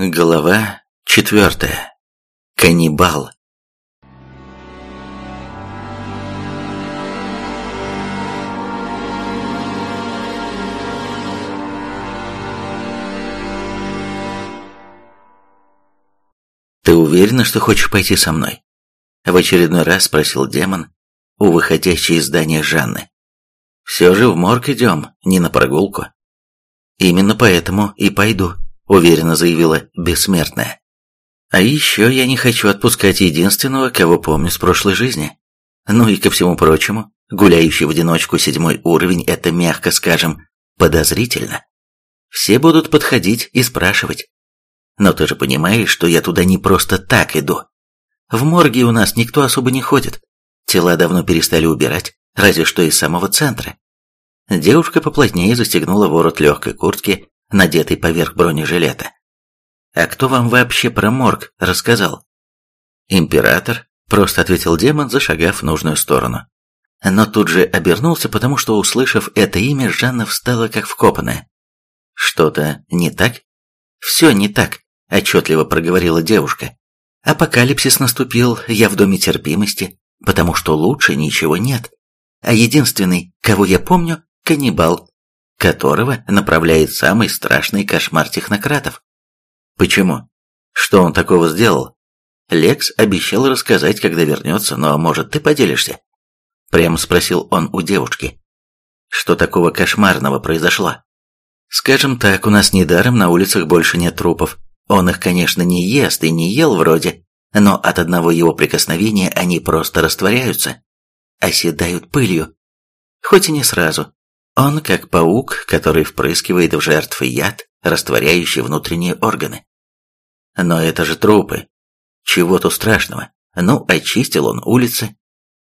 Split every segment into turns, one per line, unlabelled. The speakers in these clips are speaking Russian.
Глава четвертая. Каннибал. «Ты уверена, что хочешь пойти со мной?» В очередной раз спросил демон у выходящей из здания Жанны. «Все же в морг идем, не на прогулку». «Именно поэтому и пойду», уверенно заявила бессмертная. А еще я не хочу отпускать единственного, кого помню с прошлой жизни. Ну и ко всему прочему, гуляющий в одиночку седьмой уровень – это, мягко скажем, подозрительно. Все будут подходить и спрашивать. Но ты же понимаешь, что я туда не просто так иду. В морге у нас никто особо не ходит. Тела давно перестали убирать, разве что из самого центра. Девушка поплотнее застегнула ворот легкой куртки надетый поверх бронежилета. «А кто вам вообще про морг рассказал?» «Император», — просто ответил демон, зашагав в нужную сторону. Но тут же обернулся, потому что, услышав это имя, Жанна встала как вкопанная. «Что-то не так?» «Все не так», — отчетливо проговорила девушка. «Апокалипсис наступил, я в доме терпимости, потому что лучше ничего нет. А единственный, кого я помню, каннибал, которого направляет самый страшный кошмар технократов. Почему? Что он такого сделал? Лекс обещал рассказать, когда вернется, но, может, ты поделишься? Прямо спросил он у девушки. Что такого кошмарного произошло? Скажем так, у нас недаром на улицах больше нет трупов. Он их, конечно, не ест и не ел вроде, но от одного его прикосновения они просто растворяются, оседают пылью. Хоть и не сразу, он как паук, который впрыскивает в жертвы яд, растворяющий внутренние органы. Но это же трупы. Чего тут страшного? Ну, очистил он улицы.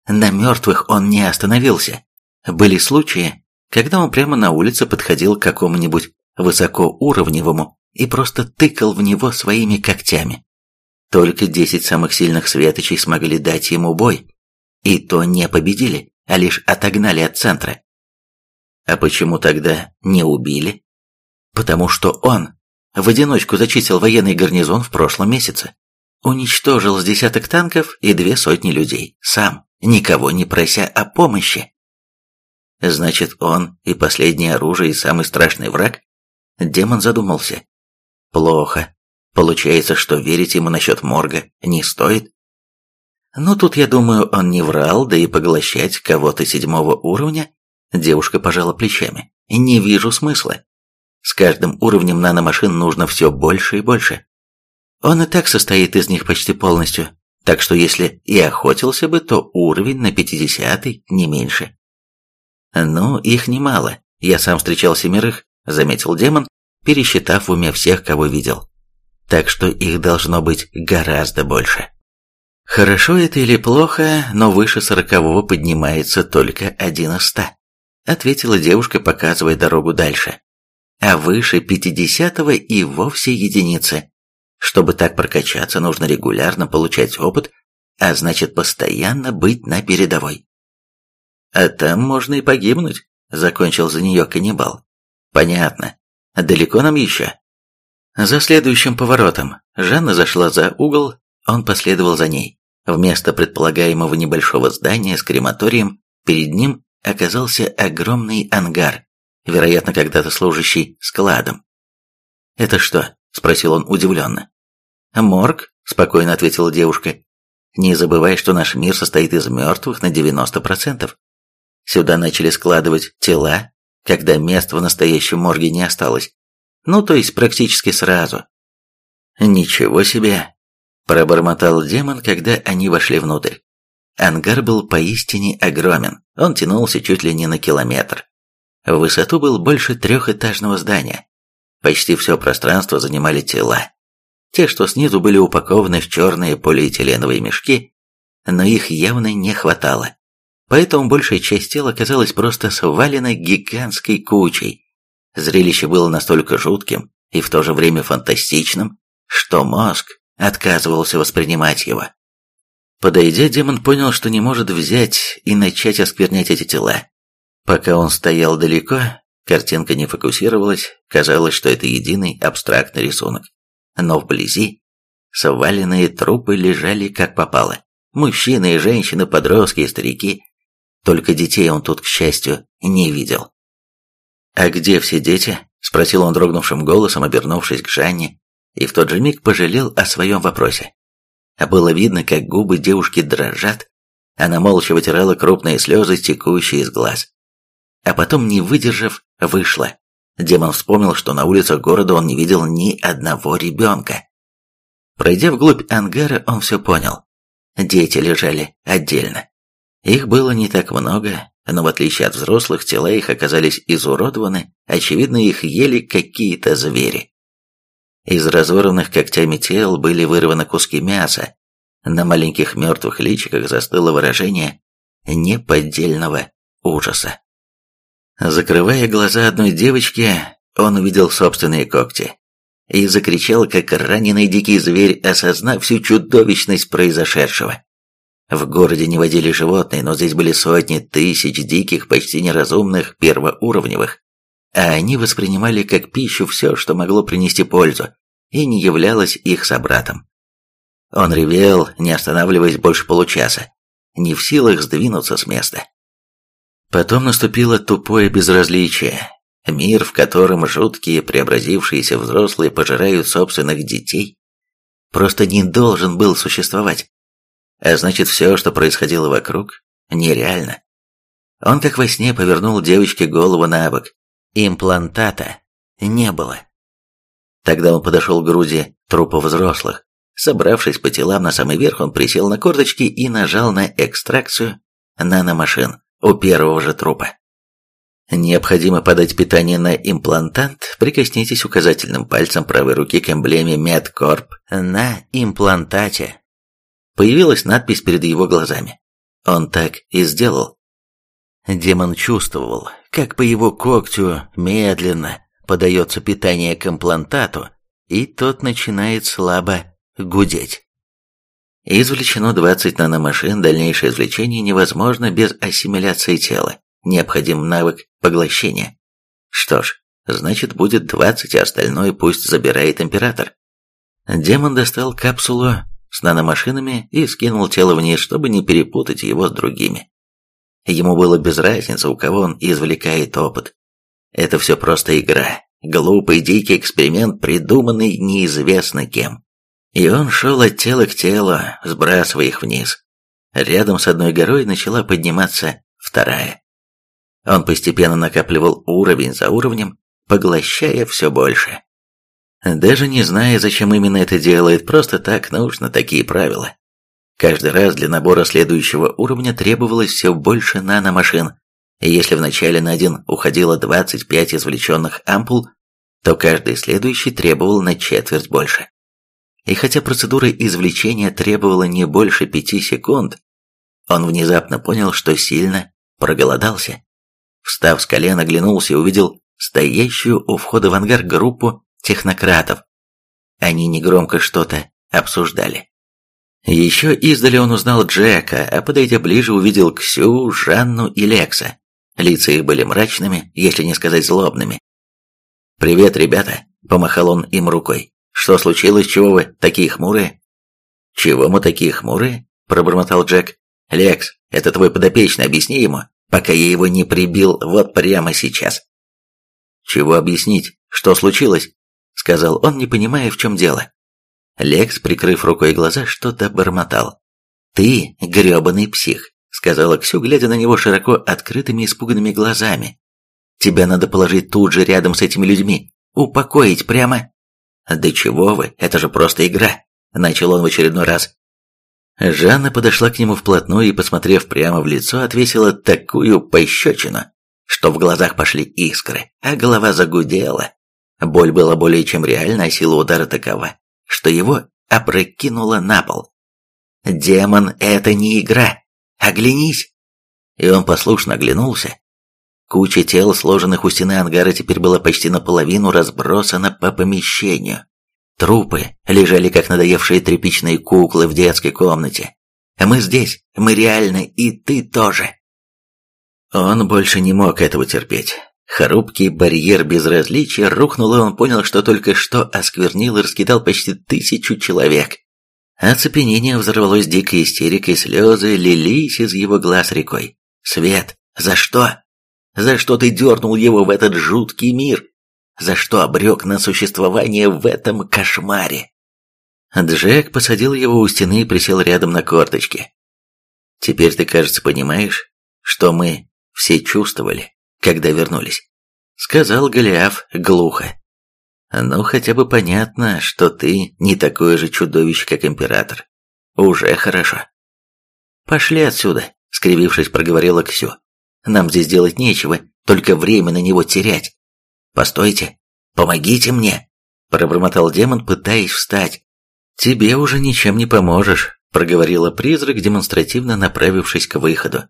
На мертвых он не остановился. Были случаи, когда он прямо на улице подходил к какому-нибудь высокоуровневому и просто тыкал в него своими когтями. Только десять самых сильных светочей смогли дать ему бой. И то не победили, а лишь отогнали от центра. А почему тогда не убили? Потому что он в одиночку зачистил военный гарнизон в прошлом месяце. Уничтожил с десяток танков и две сотни людей. Сам, никого не прося о помощи. Значит, он и последнее оружие, и самый страшный враг? Демон задумался. Плохо. Получается, что верить ему насчет морга не стоит? Но тут, я думаю, он не врал, да и поглощать кого-то седьмого уровня Девушка пожала плечами. «Не вижу смысла. С каждым уровнем наномашин нужно все больше и больше. Он и так состоит из них почти полностью, так что если и охотился бы, то уровень на пятидесятый, не меньше». «Ну, их немало. Я сам встречал семерых», — заметил демон, пересчитав в уме всех, кого видел. «Так что их должно быть гораздо больше». Хорошо это или плохо, но выше сорокового поднимается только один из ста ответила девушка, показывая дорогу дальше. А выше пятидесятого и вовсе единицы. Чтобы так прокачаться, нужно регулярно получать опыт, а значит постоянно быть на передовой. А там можно и погибнуть, закончил за нее каннибал. Понятно. Далеко нам еще? За следующим поворотом Жанна зашла за угол, он последовал за ней. Вместо предполагаемого небольшого здания с крематорием перед ним оказался огромный ангар, вероятно, когда-то служащий складом. «Это что?» – спросил он удивленно. «Морг», – спокойно ответила девушка. «Не забывай, что наш мир состоит из мертвых на 90%. Сюда начали складывать тела, когда мест в настоящем морге не осталось. Ну, то есть практически сразу». «Ничего себе!» – пробормотал демон, когда они вошли внутрь. Ангар был поистине огромен, он тянулся чуть ли не на километр. В высоту был больше трехэтажного здания. Почти все пространство занимали тела. Те, что снизу были упакованы в черные полиэтиленовые мешки, но их явно не хватало. Поэтому большая часть тела оказалась просто свалена гигантской кучей. Зрелище было настолько жутким и в то же время фантастичным, что мозг отказывался воспринимать его. Подойдя, демон понял, что не может взять и начать осквернять эти тела. Пока он стоял далеко, картинка не фокусировалась, казалось, что это единый абстрактный рисунок. но вблизи сваленные трупы лежали как попало. Мужчины и женщины, подростки и старики. Только детей он тут, к счастью, не видел. «А где все дети?» – спросил он дрогнувшим голосом, обернувшись к Жанне, и в тот же миг пожалел о своем вопросе. А было видно, как губы девушки дрожат, она молча вытирала крупные слезы, текущие из глаз. А потом, не выдержав, вышла. Демон вспомнил, что на улицах города он не видел ни одного ребенка. Пройдя вглубь ангара, он все понял. Дети лежали отдельно. Их было не так много, но в отличие от взрослых, тела их оказались изуродованы, очевидно, их ели какие-то звери. Из разорванных когтями тел были вырваны куски мяса. На маленьких мертвых личиках застыло выражение неподдельного ужаса. Закрывая глаза одной девочки, он увидел собственные когти и закричал, как раненый дикий зверь, осознав всю чудовищность произошедшего. В городе не водили животные, но здесь были сотни тысяч диких, почти неразумных, первоуровневых, а они воспринимали как пищу все, что могло принести пользу, и не являлось их собратом. Он ревел, не останавливаясь больше получаса, не в силах сдвинуться с места. Потом наступило тупое безразличие. Мир, в котором жуткие преобразившиеся взрослые пожирают собственных детей, просто не должен был существовать. А значит, все, что происходило вокруг, нереально. Он как во сне повернул девочке голову на бок. Имплантата не было. Тогда он подошел к груди трупов взрослых. Собравшись по телам на самый верх, он присел на корточки и нажал на экстракцию наномашин у первого же трупа. Необходимо подать питание на имплантант. Прикоснитесь указательным пальцем правой руки к эмблеме Медкорп на имплантате. Появилась надпись перед его глазами. Он так и сделал. Демон чувствовал, как по его когтю медленно подается питание к имплантату, и тот начинает слабо гудеть. Извлечено 20 наномашин, дальнейшее извлечение невозможно без ассимиляции тела, необходим навык поглощения. Что ж, значит будет 20, а остальное пусть забирает император. Демон достал капсулу с наномашинами и скинул тело вниз, чтобы не перепутать его с другими. Ему было без разницы, у кого он извлекает опыт. Это все просто игра, глупый дикий эксперимент, придуманный неизвестно кем. И он шел от тела к телу, сбрасывая их вниз. Рядом с одной горой начала подниматься вторая. Он постепенно накапливал уровень за уровнем, поглощая все больше. Даже не зная, зачем именно это делает, просто так нужно такие правила. Каждый раз для набора следующего уровня требовалось все больше наномашин. Если вначале на один уходило 25 извлеченных ампул, то каждый следующий требовал на четверть больше. И хотя процедура извлечения требовала не больше пяти секунд, он внезапно понял, что сильно проголодался. Встав с колена, оглянулся и увидел стоящую у входа в ангар группу технократов. Они негромко что-то обсуждали. Еще издали он узнал Джека, а подойдя ближе увидел Ксю, Жанну и Лекса. Лица их были мрачными, если не сказать злобными. «Привет, ребята!» – помахал он им рукой. «Что случилось? Чего вы такие хмурые?» «Чего мы такие хмурые?» – пробормотал Джек. «Лекс, это твой подопечный, объясни ему, пока я его не прибил вот прямо сейчас». «Чего объяснить? Что случилось?» – сказал он, не понимая, в чем дело. Лекс, прикрыв рукой глаза, что-то бормотал. «Ты грёбаный псих», — сказала Ксю, глядя на него широко открытыми испуганными глазами. «Тебя надо положить тут же рядом с этими людьми, упокоить прямо...» «Да чего вы, это же просто игра!» – начал он в очередной раз. Жанна подошла к нему вплотную и, посмотрев прямо в лицо, отвесила такую пощечину, что в глазах пошли искры, а голова загудела. Боль была более чем реальна, а сила удара такова, что его опрокинуло на пол. «Демон — это не игра! Оглянись!» И он послушно оглянулся. Куча тел, сложенных у стены ангара, теперь была почти наполовину разбросана по помещению. Трупы лежали, как надоевшие тряпичные куклы в детской комнате. Мы здесь, мы реально, и ты тоже. Он больше не мог этого терпеть. Хрупкий барьер безразличия рухнул, и он понял, что только что осквернил и раскидал почти тысячу человек. Оцепенение взорвалось дикой истерикой, слезы лились из его глаз рекой. «Свет, за что? За что ты дернул его в этот жуткий мир? За что обрек на существование в этом кошмаре?» Джек посадил его у стены и присел рядом на корточки. «Теперь ты, кажется, понимаешь, что мы все чувствовали, когда вернулись», — сказал Голиаф глухо. «Ну, хотя бы понятно, что ты не такое же чудовище, как император. Уже хорошо». «Пошли отсюда», — скривившись, проговорила Ксю. «Нам здесь делать нечего, только время на него терять». «Постойте, помогите мне», — пробормотал демон, пытаясь встать. «Тебе уже ничем не поможешь», — проговорила призрак, демонстративно направившись к выходу.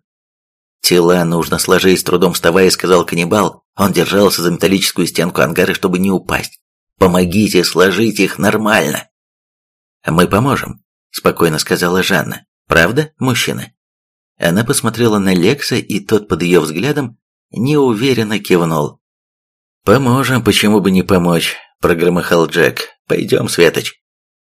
«Тела нужно сложить, с трудом вставая, сказал каннибал. Он держался за металлическую стенку ангара, чтобы не упасть. Помогите сложить их нормально!» «Мы поможем», — спокойно сказала Жанна. «Правда, мужчина?» Она посмотрела на Лекса, и тот под ее взглядом неуверенно кивнул. «Поможем, почему бы не помочь?» – прогромыхал Джек. «Пойдем, Светоч».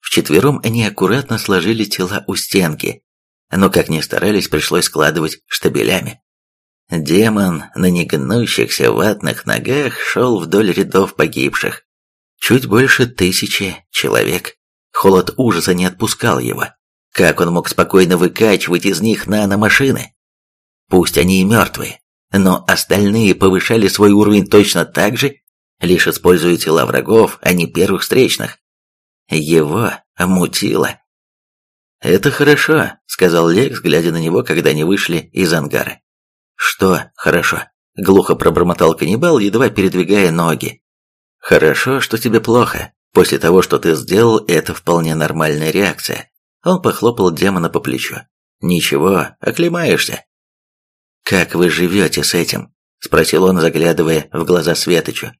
Вчетвером они аккуратно сложили тела у стенки, но как ни старались, пришлось складывать штабелями. Демон на негнущихся ватных ногах шел вдоль рядов погибших. Чуть больше тысячи человек. Холод ужаса не отпускал его. Как он мог спокойно выкачивать из них наномашины? Пусть они и мертвые, но остальные повышали свой уровень точно так же, лишь используя тела врагов, а не первых встречных. Его мутило. «Это хорошо», — сказал Лекс, глядя на него, когда они вышли из ангара. «Что хорошо?» — глухо пробормотал каннибал, едва передвигая ноги. «Хорошо, что тебе плохо. После того, что ты сделал, это вполне нормальная реакция». Он похлопал демона по плечу. «Ничего, оклемаешься». «Как вы живете с этим?» — спросил он, заглядывая в глаза Светочу.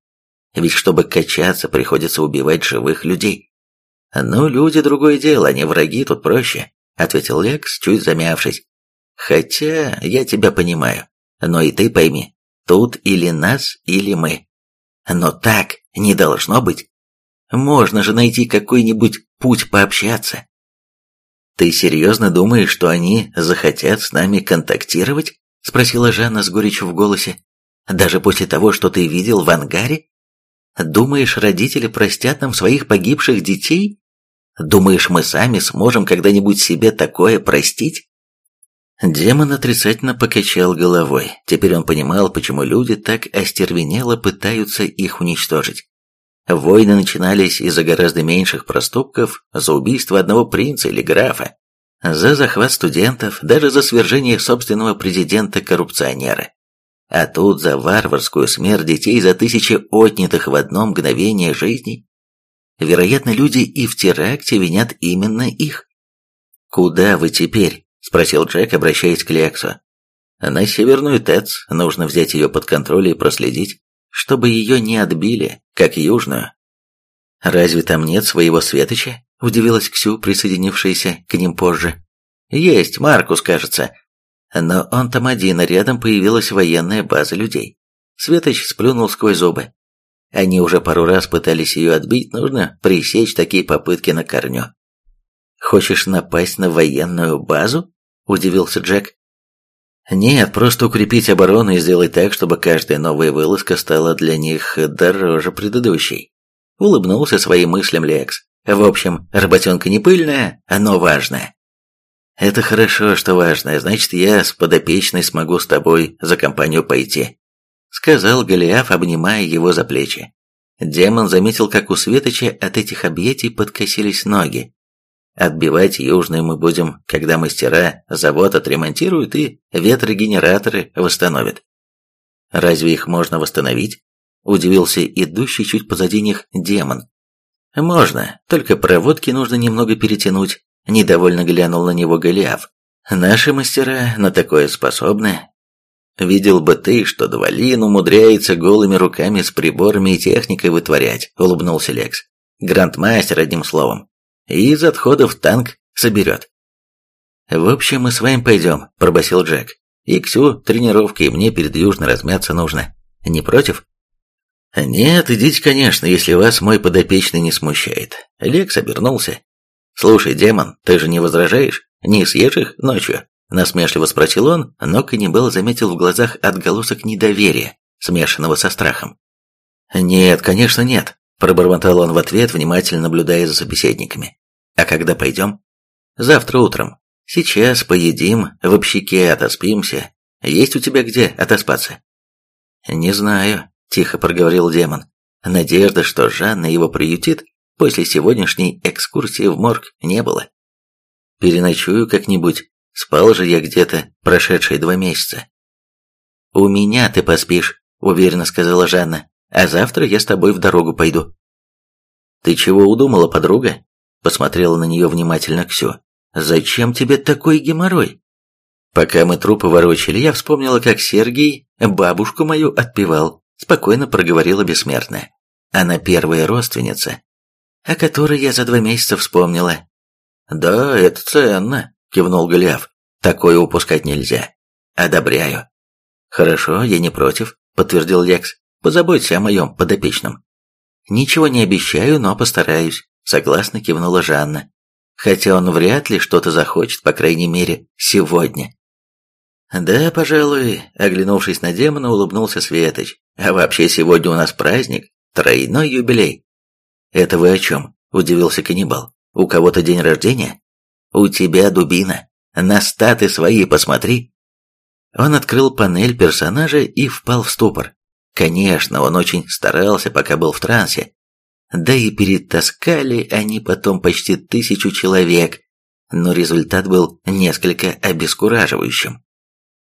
«Ведь чтобы качаться, приходится убивать живых людей». «Ну, люди – другое дело, они враги, тут проще», – ответил Лекс, чуть замявшись. «Хотя я тебя понимаю, но и ты пойми, тут или нас, или мы. Но так не должно быть. Можно же найти какой-нибудь путь пообщаться». «Ты серьезно думаешь, что они захотят с нами контактировать?» – спросила Жанна с горечью в голосе. «Даже после того, что ты видел в ангаре? Думаешь, родители простят нам своих погибших детей?» Думаешь, мы сами сможем когда-нибудь себе такое простить?» Демон отрицательно покачал головой. Теперь он понимал, почему люди так остервенело пытаются их уничтожить. Войны начинались из-за гораздо меньших проступков, за убийство одного принца или графа, за захват студентов, даже за свержение собственного президента-коррупционера. А тут за варварскую смерть детей за тысячи отнятых в одно мгновение жизней. Вероятно, люди и в теракте винят именно их. «Куда вы теперь?» – спросил Джек, обращаясь к Лексу. «На Северную ТЭЦ нужно взять ее под контроль и проследить, чтобы ее не отбили, как Южную». «Разве там нет своего светоча?» – удивилась Ксю, присоединившаяся к ним позже. «Есть, Маркус, кажется. Но он там один, а рядом появилась военная база людей». Светоч сплюнул сквозь зубы. Они уже пару раз пытались ее отбить, нужно пресечь такие попытки на корню. «Хочешь напасть на военную базу?» – удивился Джек. «Нет, просто укрепить оборону и сделать так, чтобы каждая новая вылазка стала для них дороже предыдущей». Улыбнулся своим мыслям Лекс. «В общем, работенка не пыльная, но важная». «Это хорошо, что важное, значит, я с подопечной смогу с тобой за компанию пойти сказал Голиаф, обнимая его за плечи. Демон заметил, как у Светоча от этих объятий подкосились ноги. Отбивать южную мы будем, когда мастера завод отремонтируют и ветрогенераторы восстановят. Разве их можно восстановить? Удивился идущий чуть позади них демон. Можно, только проводки нужно немного перетянуть, недовольно глянул на него Голиаф. Наши мастера на такое способны, Видел бы ты, что Двалин умудряется голыми руками с приборами и техникой вытворять, улыбнулся Лекс. Грандмастер, одним словом. И из отходов танк соберет. В общем, мы с вами пойдем, пробасил Джек. И Ксю тренировки, мне перед Южной размяться нужно. Не против?» «Нет, идите, конечно, если вас мой подопечный не смущает». Лекс обернулся. «Слушай, демон, ты же не возражаешь? Не съешь их ночью?» Насмешливо спросил он, но каннибал заметил в глазах отголосок недоверия, смешанного со страхом. «Нет, конечно, нет», – пробормотал он в ответ, внимательно наблюдая за собеседниками. «А когда пойдем?» «Завтра утром. Сейчас поедим, в общаке отоспимся. Есть у тебя где отоспаться?» «Не знаю», – тихо проговорил демон. Надежда, что Жанна его приютит, после сегодняшней экскурсии в морг не было. «Переночую как-нибудь. Спал же я где-то прошедшие два месяца». «У меня ты поспишь», – уверенно сказала Жанна. «А завтра я с тобой в дорогу пойду». «Ты чего удумала, подруга?» – посмотрела на нее внимательно Ксю. «Зачем тебе такой геморрой?» Пока мы трупы ворочали, я вспомнила, как Сергей бабушку мою отпевал, спокойно проговорила бессмертная. Она первая родственница, о которой я за два месяца вспомнила. «Да, это ценно», — кивнул Голиаф. «Такое упускать нельзя. Одобряю». «Хорошо, я не против», — подтвердил Лекс. «Позаботься о моем подопечном». «Ничего не обещаю, но постараюсь», — согласно кивнула Жанна. «Хотя он вряд ли что-то захочет, по крайней мере, сегодня». «Да, пожалуй», — оглянувшись на демона, улыбнулся Светоч. «А вообще сегодня у нас праздник, тройной юбилей». «Это вы о чем?» — удивился каннибал. «У кого-то день рождения?» «У тебя дубина. На статы свои посмотри». Он открыл панель персонажа и впал в ступор. Конечно, он очень старался, пока был в трансе. Да и перетаскали они потом почти тысячу человек, но результат был несколько обескураживающим.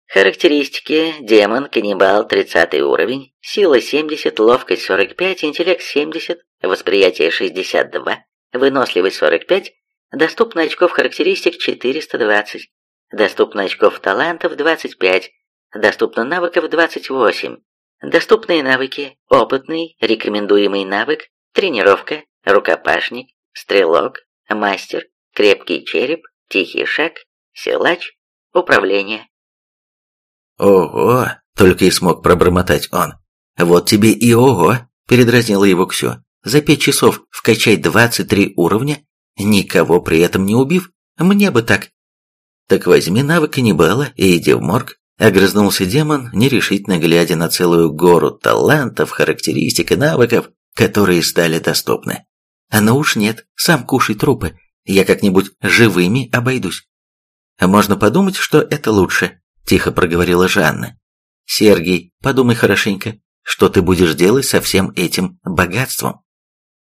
Характеристики. Демон, каннибал, 30 уровень, сила 70, ловкость 45, интеллект 70, восприятие 62, выносливость 45, доступно очков характеристик 420, доступно очков талантов 25, доступно навыков 28, доступные навыки, опытный, рекомендуемый навык, тренировка, рукопашник, стрелок, мастер, крепкий череп, тихий шаг, силач, управление.
«Ого!» — только и смог пробормотать он. «Вот тебе и ого!» — передразнила его Ксю. «За пять часов вкачать двадцать три уровня, никого при этом не убив? Мне бы так!» «Так возьми навык каннибала и иди в морг», — огрызнулся демон, нерешительно глядя на целую гору талантов, характеристик и навыков, которые стали доступны. «А ну уж нет, сам кушай трупы, я как-нибудь живыми обойдусь». «Можно подумать, что это лучше», тихо проговорила Жанна. «Сергей, подумай хорошенько, что ты будешь делать со всем этим богатством?»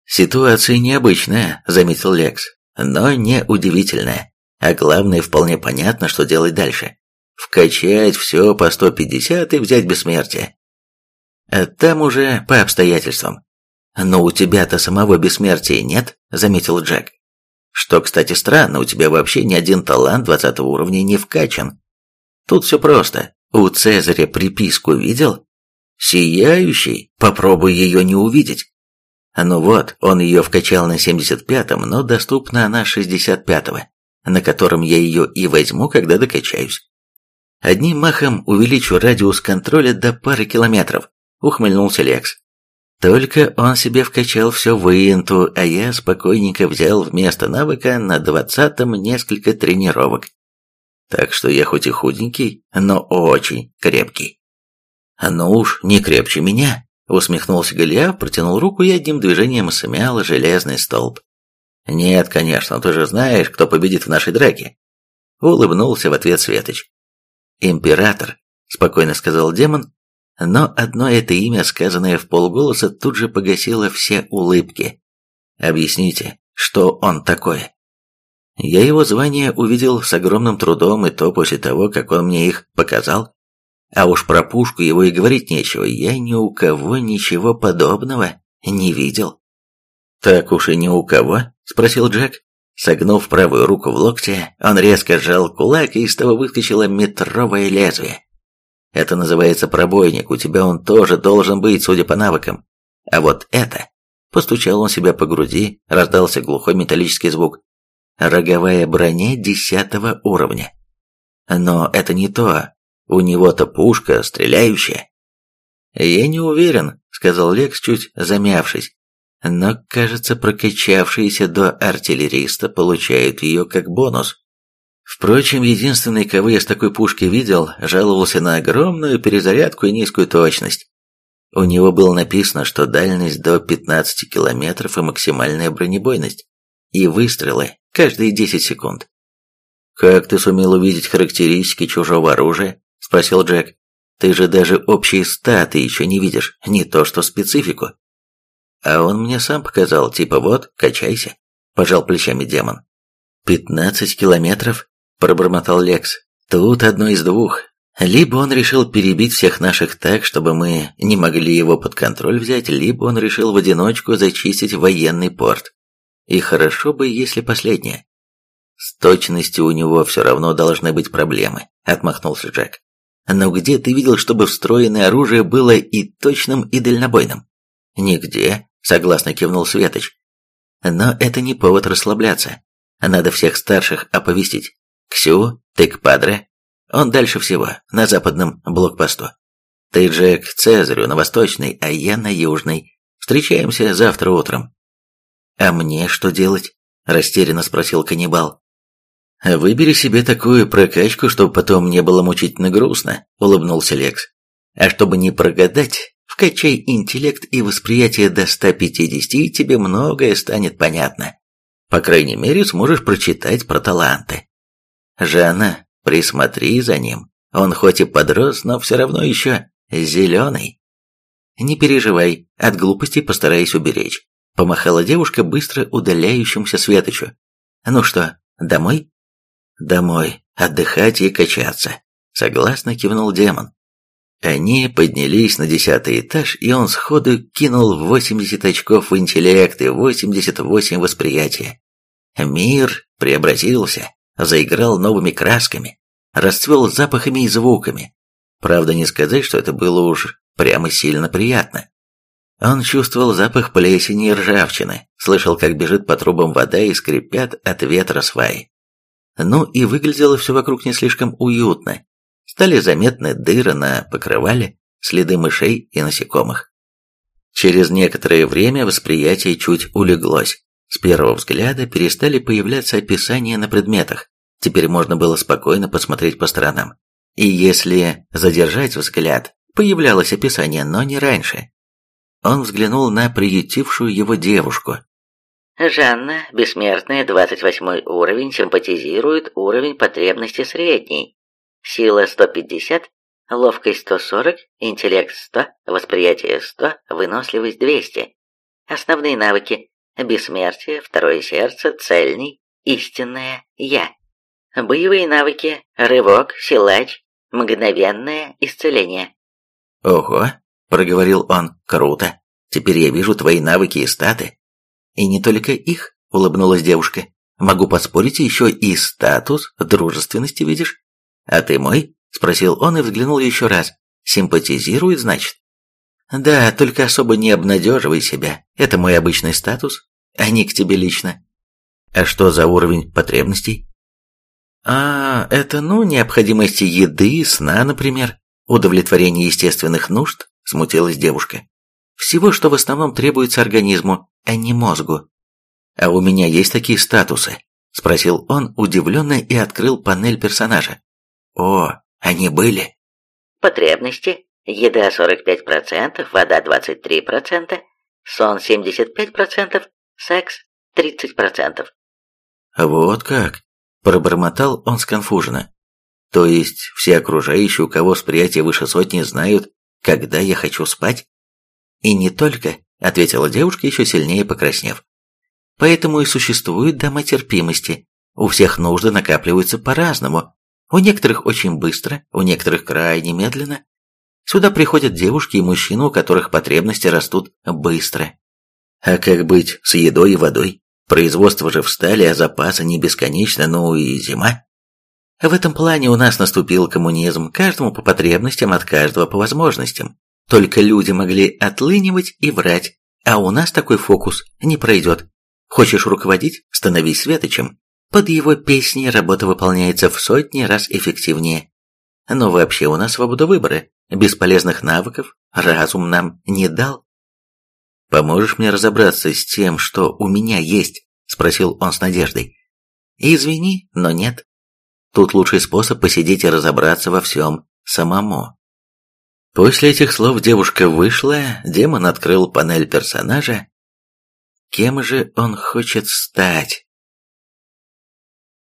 «Ситуация необычная», — заметил Лекс, — «но не удивительная. А главное, вполне понятно, что делать дальше. Вкачать все по 150 и взять бессмертие. А там уже по обстоятельствам. «Но у тебя-то самого бессмертия нет», — заметил Джек. «Что, кстати, странно, у тебя вообще ни один талант 20 уровня не вкачан. Тут все просто. У Цезаря приписку видел? Сияющий, попробуй ее не увидеть. Ну вот, он ее вкачал на 75-м, но доступна она 65-го, на котором я ее и возьму, когда докачаюсь. Одним махом увеличу радиус контроля до пары километров, ухмыльнулся Лекс. Только он себе вкачал все в инту, а я спокойненько взял вместо навыка на двадцатом несколько тренировок. Так что я хоть и худенький, но очень крепкий. «Ну уж, не крепче меня», — усмехнулся Голиаф, протянул руку и одним движением смял железный столб. «Нет, конечно, ты же знаешь, кто победит в нашей драке». Улыбнулся в ответ Светоч. «Император», — спокойно сказал демон, но одно это имя, сказанное в полголоса, тут же погасило все улыбки. «Объясните, что он такое?» Я его звание увидел с огромным трудом, и то после того, как он мне их показал. А уж про пушку его и говорить нечего, я ни у кого ничего подобного не видел. «Так уж и ни у кого?» – спросил Джек. Согнув правую руку в локте, он резко сжал кулак, и из того выскочило метровое лезвие. Это называется пробойник, у тебя он тоже должен быть, судя по навыкам. А вот это... Постучал он себя по груди, раздался глухой металлический звук роговая броня десятого уровня. Но это не то. У него-то пушка стреляющая. «Я не уверен», — сказал Лекс, чуть замявшись. «Но, кажется, прокачавшиеся до артиллериста получают ее как бонус». Впрочем, единственный, кого я с такой пушки видел, жаловался на огромную перезарядку и низкую точность. У него было написано, что дальность до 15 километров и максимальная бронебойность. И выстрелы каждые 10 секунд. «Как ты сумел увидеть характеристики чужого оружия?» – спросил Джек. «Ты же даже общие статы еще не видишь, не то что специфику». «А он мне сам показал, типа вот, качайся», – пожал плечами демон. «Пятнадцать километров?» – пробормотал Лекс. «Тут одно из двух. Либо он решил перебить всех наших так, чтобы мы не могли его под контроль взять, либо он решил в одиночку зачистить военный порт. И хорошо бы, если последнее. С точностью у него все равно должны быть проблемы, отмахнулся Джек. Но где ты видел, чтобы встроенное оружие было и точным, и дальнобойным? Нигде, согласно кивнул Светоч. Но это не повод расслабляться. Надо всех старших оповестить. Ксю, ты к Падре, он дальше всего, на западном блокпосту. Ты, Джек, Цезарю на восточный, а я на южный. Встречаемся завтра утром. А мне что делать? Растерянно спросил каннибал. Выбери себе такую прокачку, чтобы потом не было мучительно грустно, улыбнулся Лекс. А чтобы не прогадать, вкачай интеллект и восприятие до 150, и тебе многое станет понятно. По крайней мере, сможешь прочитать про таланты. Жанна, Присмотри за ним. Он хоть и подрос, но все равно еще зеленый. Не переживай, от глупости постараюсь уберечь. Помахала девушка быстро удаляющимся Светочу. Ну что, домой? Домой, отдыхать и качаться. Согласно кивнул демон. Они поднялись на десятый этаж, и он сходу кинул 80 очков в интеллект и 88 восприятия. Мир преобразился заиграл новыми красками, расцвел запахами и звуками. Правда, не сказать, что это было уж прямо сильно приятно. Он чувствовал запах плесени и ржавчины, слышал, как бежит по трубам вода и скрипят от ветра сваи. Ну и выглядело все вокруг не слишком уютно. Стали заметны дыры на покрывале, следы мышей и насекомых. Через некоторое время восприятие чуть улеглось. С первого взгляда перестали появляться описания на предметах. Теперь можно было спокойно посмотреть по сторонам. И если задержать взгляд, появлялось описание, но не раньше. Он взглянул на приютившую его девушку.
Жанна, бессмертная, 28 уровень, симпатизирует уровень потребности средний. Сила 150, ловкость 140, интеллект 100, восприятие 100, выносливость 200. Основные навыки бессмертие, второе сердце, цельный, истинное «я». Боевые навыки, рывок, силач, мгновенное исцеление.
«Ого!» – проговорил он. «Круто! Теперь я вижу твои навыки и статы». «И не только их», – улыбнулась девушка. «Могу поспорить, еще и статус дружественности видишь?» «А ты мой?» – спросил он и взглянул еще раз. «Симпатизирует, значит?» «Да, только особо не обнадеживай себя. Это мой обычный статус, а не к тебе лично». «А что за уровень потребностей?» «А, это, ну, необходимости еды, сна, например, удовлетворение естественных нужд», – смутилась девушка. «Всего, что в основном требуется организму, а не мозгу». «А у меня есть такие статусы?» – спросил он удивленно и открыл панель персонажа. «О, они были?»
«Потребности. Еда 45%, вода 23%, сон 75%, секс 30%.
Вот как? Пробормотал он сконфуженно. То есть все окружающие, у кого восприятие выше сотни, знают, когда я хочу спать? И не только, ответила девушка, еще сильнее покраснев. Поэтому и существуют дома терпимости. У всех нужды накапливаются по-разному. У некоторых очень быстро, у некоторых крайне медленно. Сюда приходят девушки и мужчины, у которых потребности растут быстро. А как быть с едой и водой? Производство же встали, а запасы не бесконечно, ну и зима. В этом плане у нас наступил коммунизм, каждому по потребностям, от каждого по возможностям. Только люди могли отлынивать и врать, а у нас такой фокус не пройдет. Хочешь руководить? Становись светочем. Под его песни работа выполняется в сотни раз эффективнее. Но вообще у нас свобода выбора. Бесполезных навыков разум нам не дал. «Поможешь мне разобраться с тем, что у меня есть?» – спросил он с надеждой. «Извини, но нет. Тут лучший способ посидеть и разобраться во всем самому». После этих слов девушка вышла, демон открыл панель персонажа. Кем же он хочет стать?